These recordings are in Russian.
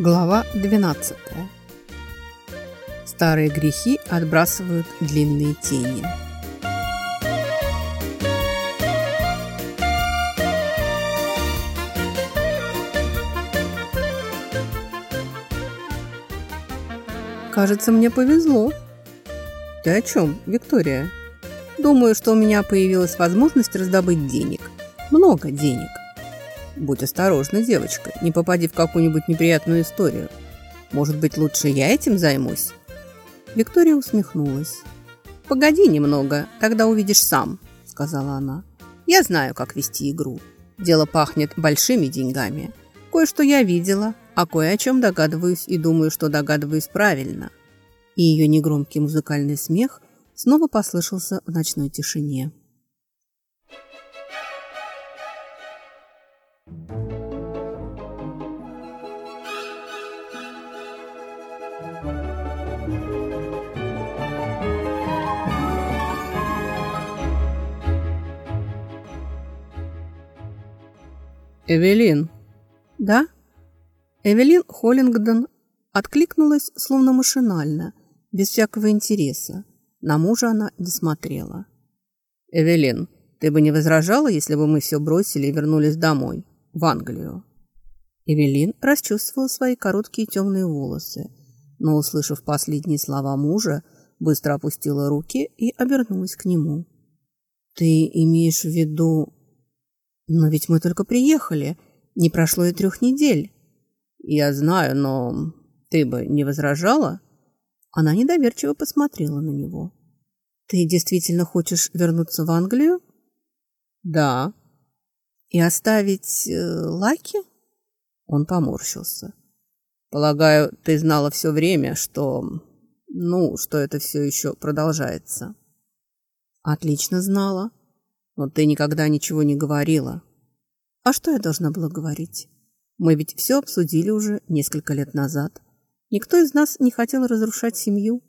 Глава 12. Старые грехи отбрасывают длинные тени. Кажется, мне повезло. Ты о чем, Виктория? Думаю, что у меня появилась возможность раздобыть денег. Много денег. Будь осторожна, девочка, не попади в какую-нибудь неприятную историю. Может быть, лучше я этим займусь?» Виктория усмехнулась. «Погоди немного, тогда увидишь сам», — сказала она. «Я знаю, как вести игру. Дело пахнет большими деньгами. Кое-что я видела, а кое о чем догадываюсь и думаю, что догадываюсь правильно». И ее негромкий музыкальный смех снова послышался в ночной тишине. «Эвелин!» «Да?» Эвелин Холлингдон откликнулась словно машинально, без всякого интереса. На мужа она не смотрела. «Эвелин, ты бы не возражала, если бы мы все бросили и вернулись домой, в Англию?» Эвелин расчувствовала свои короткие темные волосы, но, услышав последние слова мужа, быстро опустила руки и обернулась к нему. «Ты имеешь в виду «Но ведь мы только приехали. Не прошло и трех недель». «Я знаю, но ты бы не возражала?» Она недоверчиво посмотрела на него. «Ты действительно хочешь вернуться в Англию?» «Да». «И оставить э, Лаки?» Он поморщился. «Полагаю, ты знала все время, что... Ну, что это все еще продолжается». «Отлично знала. Но ты никогда ничего не говорила. А что я должна была говорить? Мы ведь все обсудили уже несколько лет назад. Никто из нас не хотел разрушать семью,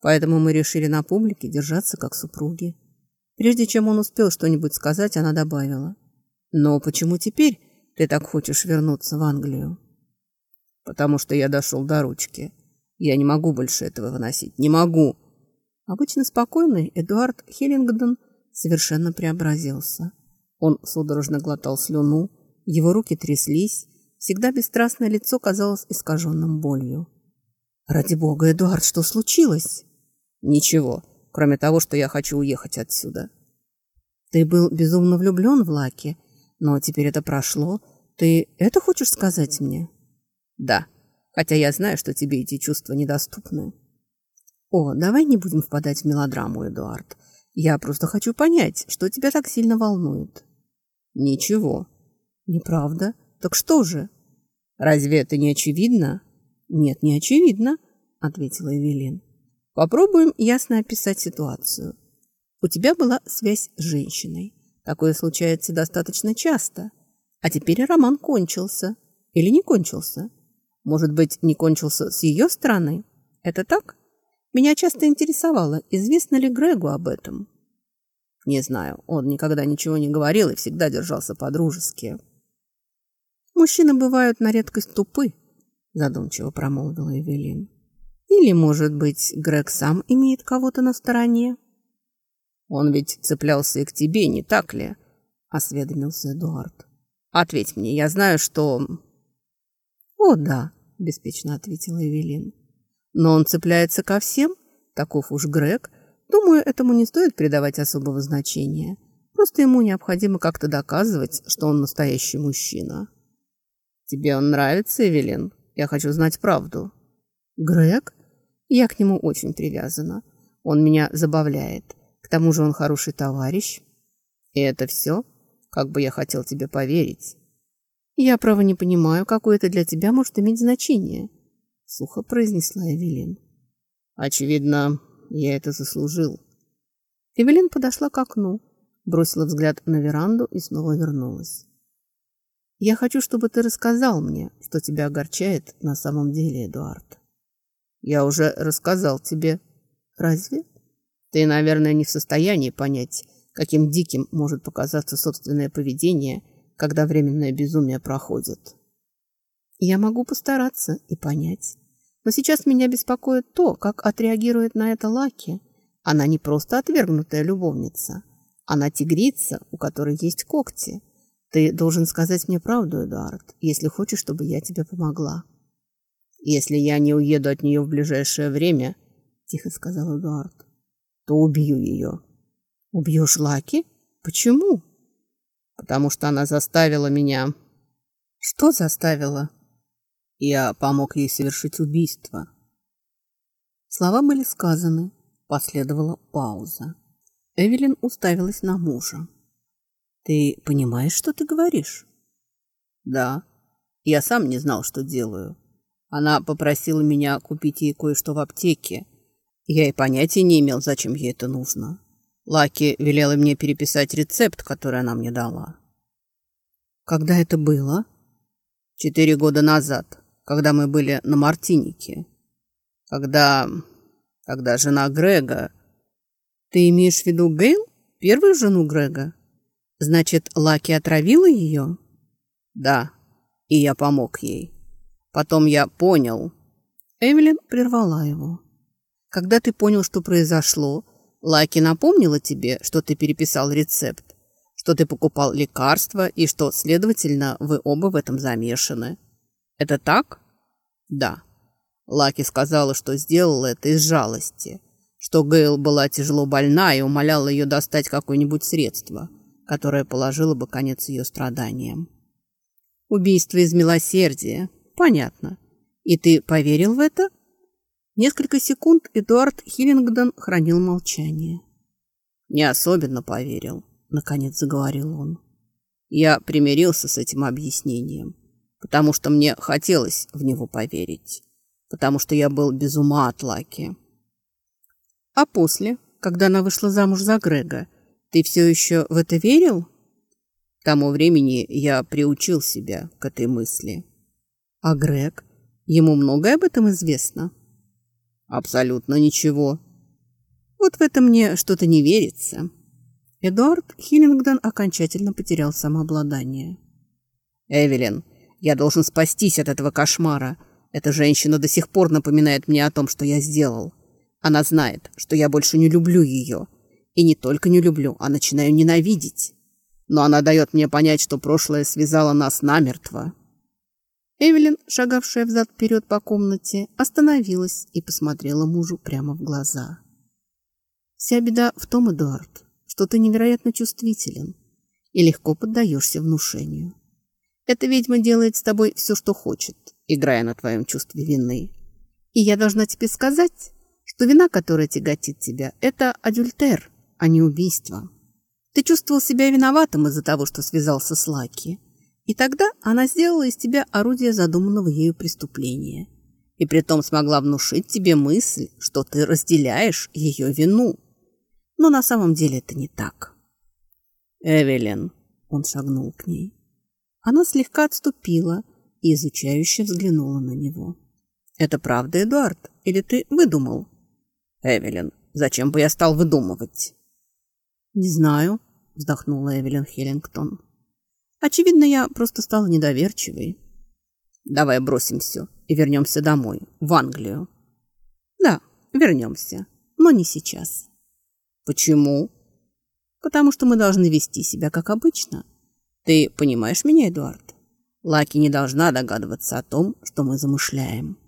поэтому мы решили на публике держаться как супруги. Прежде чем он успел что-нибудь сказать, она добавила. «Но почему теперь ты так хочешь вернуться в Англию?» «Потому что я дошел до ручки. Я не могу больше этого выносить. Не могу!» Обычно спокойный Эдуард Хиллингдон совершенно преобразился. Он судорожно глотал слюну, его руки тряслись, всегда бесстрастное лицо казалось искаженным болью. «Ради бога, Эдуард, что случилось?» «Ничего, кроме того, что я хочу уехать отсюда». «Ты был безумно влюблен в Лаки, но теперь это прошло. Ты это хочешь сказать мне?» «Да, хотя я знаю, что тебе эти чувства недоступны». «О, давай не будем впадать в мелодраму, Эдуард. Я просто хочу понять, что тебя так сильно волнует. Ничего. Неправда? Так что же? Разве это не очевидно? Нет, не очевидно, ответила Эвелин. Попробуем ясно описать ситуацию. У тебя была связь с женщиной. Такое случается достаточно часто. А теперь роман кончился. Или не кончился? Может быть, не кончился с ее стороны? Это так? Меня часто интересовало, известно ли Грегу об этом. Не знаю, он никогда ничего не говорил и всегда держался по-дружески. Мужчины бывают на редкость тупы, задумчиво промолвила Эвелин. Или, может быть, Грег сам имеет кого-то на стороне? Он ведь цеплялся и к тебе, не так ли? Осведомился Эдуард. Ответь мне, я знаю, что... О, да, беспечно ответила Эвелин. Но он цепляется ко всем, таков уж Грег. Думаю, этому не стоит придавать особого значения. Просто ему необходимо как-то доказывать, что он настоящий мужчина. Тебе он нравится, Эвелин? Я хочу знать правду. Грег? Я к нему очень привязана. Он меня забавляет. К тому же он хороший товарищ. И это все? Как бы я хотел тебе поверить. Я, право, не понимаю, какое это для тебя может иметь значение сухо произнесла Эвелин. Очевидно, я это заслужил. Эвелин подошла к окну, бросила взгляд на веранду и снова вернулась. Я хочу, чтобы ты рассказал мне, что тебя огорчает на самом деле, Эдуард. Я уже рассказал тебе. Разве? Ты, наверное, не в состоянии понять, каким диким может показаться собственное поведение, когда временное безумие проходит. Я могу постараться и понять. Но сейчас меня беспокоит то, как отреагирует на это Лаки. Она не просто отвергнутая любовница. Она тигрица, у которой есть когти. Ты должен сказать мне правду, Эдуард, если хочешь, чтобы я тебе помогла. Если я не уеду от нее в ближайшее время, тихо сказал Эдуард, то убью ее. Убьешь Лаки? Почему? Потому что она заставила меня... Что заставила? Я помог ей совершить убийство. Слова были сказаны. Последовала пауза. Эвелин уставилась на мужа. «Ты понимаешь, что ты говоришь?» «Да. Я сам не знал, что делаю. Она попросила меня купить ей кое-что в аптеке. Я и понятия не имел, зачем ей это нужно. Лаки велела мне переписать рецепт, который она мне дала». «Когда это было?» «Четыре года назад когда мы были на Мартинике. Когда... когда жена Грега... Ты имеешь в виду Гейл? Первую жену Грега? Значит, Лаки отравила ее? Да, и я помог ей. Потом я понял... Эвелин прервала его. Когда ты понял, что произошло, Лаки напомнила тебе, что ты переписал рецепт, что ты покупал лекарства и что, следовательно, вы оба в этом замешаны. Это так? Да. Лаки сказала, что сделала это из жалости, что Гейл была тяжело больна и умоляла ее достать какое-нибудь средство, которое положило бы конец ее страданиям. Убийство из милосердия. Понятно. И ты поверил в это? Несколько секунд Эдуард Хиллингдон хранил молчание. «Не особенно поверил», — наконец заговорил он. «Я примирился с этим объяснением потому что мне хотелось в него поверить, потому что я был без ума от Лаки. А после, когда она вышла замуж за Грега, ты все еще в это верил? К тому времени я приучил себя к этой мысли. А Грег? Ему многое об этом известно? Абсолютно ничего. Вот в это мне что-то не верится. Эдуард Хиллингдон окончательно потерял самообладание. «Эвелин, я должен спастись от этого кошмара. Эта женщина до сих пор напоминает мне о том, что я сделал. Она знает, что я больше не люблю ее. И не только не люблю, а начинаю ненавидеть. Но она дает мне понять, что прошлое связало нас намертво. Эвелин, шагавшая взад-вперед по комнате, остановилась и посмотрела мужу прямо в глаза. «Вся беда в том, Эдуард, что ты невероятно чувствителен и легко поддаешься внушению. Эта ведьма делает с тобой все, что хочет, играя на твоем чувстве вины. И я должна тебе сказать, что вина, которая тяготит тебя, это адюльтер, а не убийство. Ты чувствовал себя виноватым из-за того, что связался с Лаки. И тогда она сделала из тебя орудие задуманного ею преступления. И притом смогла внушить тебе мысль, что ты разделяешь ее вину. Но на самом деле это не так. «Эвелин», — он шагнул к ней, она слегка отступила и изучающе взглянула на него. «Это правда, Эдуард? Или ты выдумал?» «Эвелин, зачем бы я стал выдумывать?» «Не знаю», — вздохнула Эвелин Хеллингтон. «Очевидно, я просто стала недоверчивой». «Давай бросим все и вернемся домой, в Англию». «Да, вернемся, но не сейчас». «Почему?» «Потому что мы должны вести себя как обычно, ты понимаешь меня, Эдуард? Лаки не должна догадываться о том, что мы замышляем.